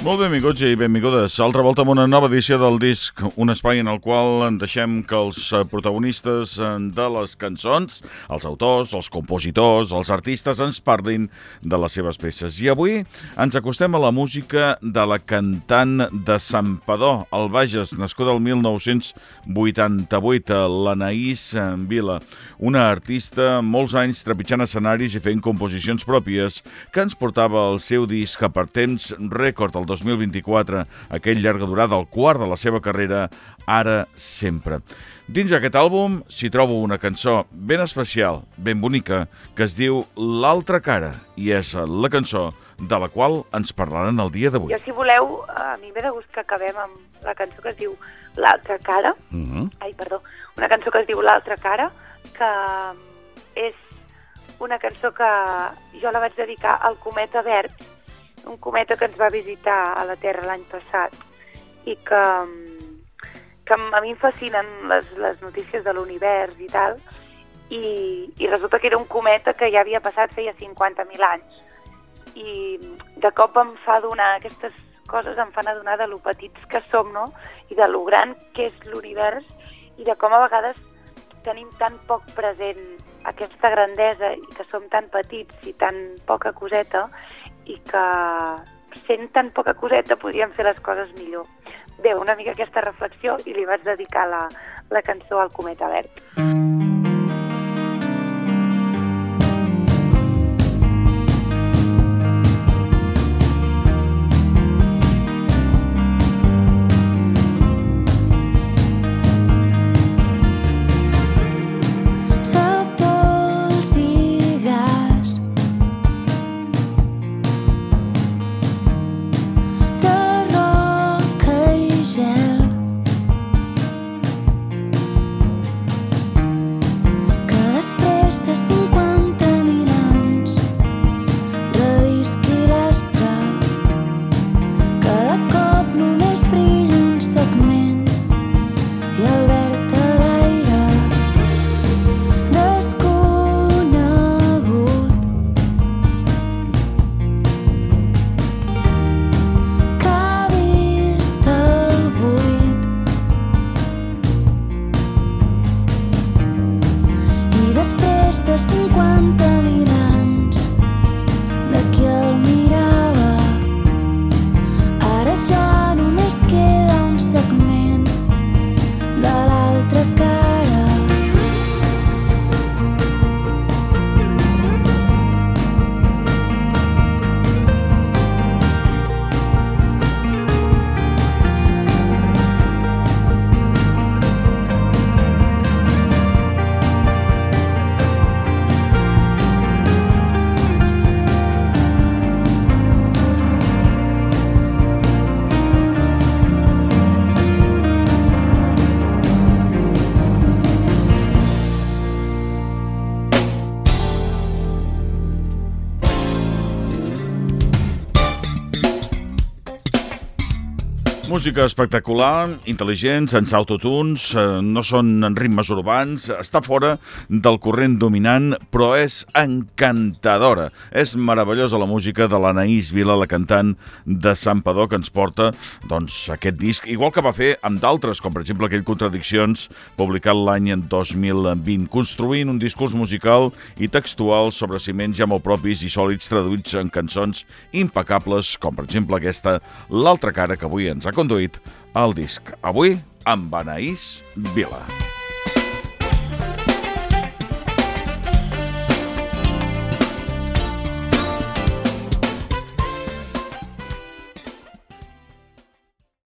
Molt benvinguts i benvingudes. Altra volta amb una nova edició del disc, un espai en el qual deixem que els eh, protagonistes eh, de les cançons, els autors, els compositors, els artistes ens parlin de les seves peces. I avui ens acostem a la música de la cantant de Padó, al Bages, nascuda el 1988, l'Anaïs Vila, una artista molts anys trepitjant escenaris i fent composicions pròpies que ens portava el seu disc a per temps rècord el 2024, aquell llarga durada, el quart de la seva carrera, Ara Sempre. Dins aquest àlbum s'hi trobo una cançó ben especial, ben bonica, que es diu L'altra cara, i és la cançó de la qual ens parlaran el dia d'avui. Jo, si voleu, a mi ve de gust que acabem amb la cançó que es diu L'altra cara. Uh mhm. -huh. Ai, perdó. Una cançó que es diu L'altra cara, que és una cançó que jo la vaig dedicar al Cometa Verd, un cometa que ens va visitar a la Terra l'any passat i que, que a mi em fascinen les, les notícies de l'univers i tal, i, i resulta que era un cometa que ja havia passat feia 50.000 anys. I de cop em fa adonar, aquestes coses em fan adonar de lo petits que som, no? I de lo gran que és l'univers i de com a vegades tenim tan poc present aquesta grandesa i que som tan petits i tan poca coseta i que sent tan poca coseta podríem fer les coses millor. Bé, una mica aquesta reflexió i li vaig dedicar la, la cançó al Cometa Verd. Mm. wish there's Música espectacular, intel·ligent, sense autotunes, eh, no són en ritmes urbans, està fora del corrent dominant, però és encantadora. És meravellosa la música de l'Anaïs Vila, la cantant de Sant Padó, que ens porta doncs, aquest disc, igual que va fer amb d'altres, com per exemple aquell Contradiccions, publicat l'any 2020, construint un discurs musical i textual sobre ciments ja molt propis i sòlids traduïts en cançons impecables, com per exemple aquesta, L'altra cara que avui ens ha conduït al disc. Avui amb Anaïs Vila.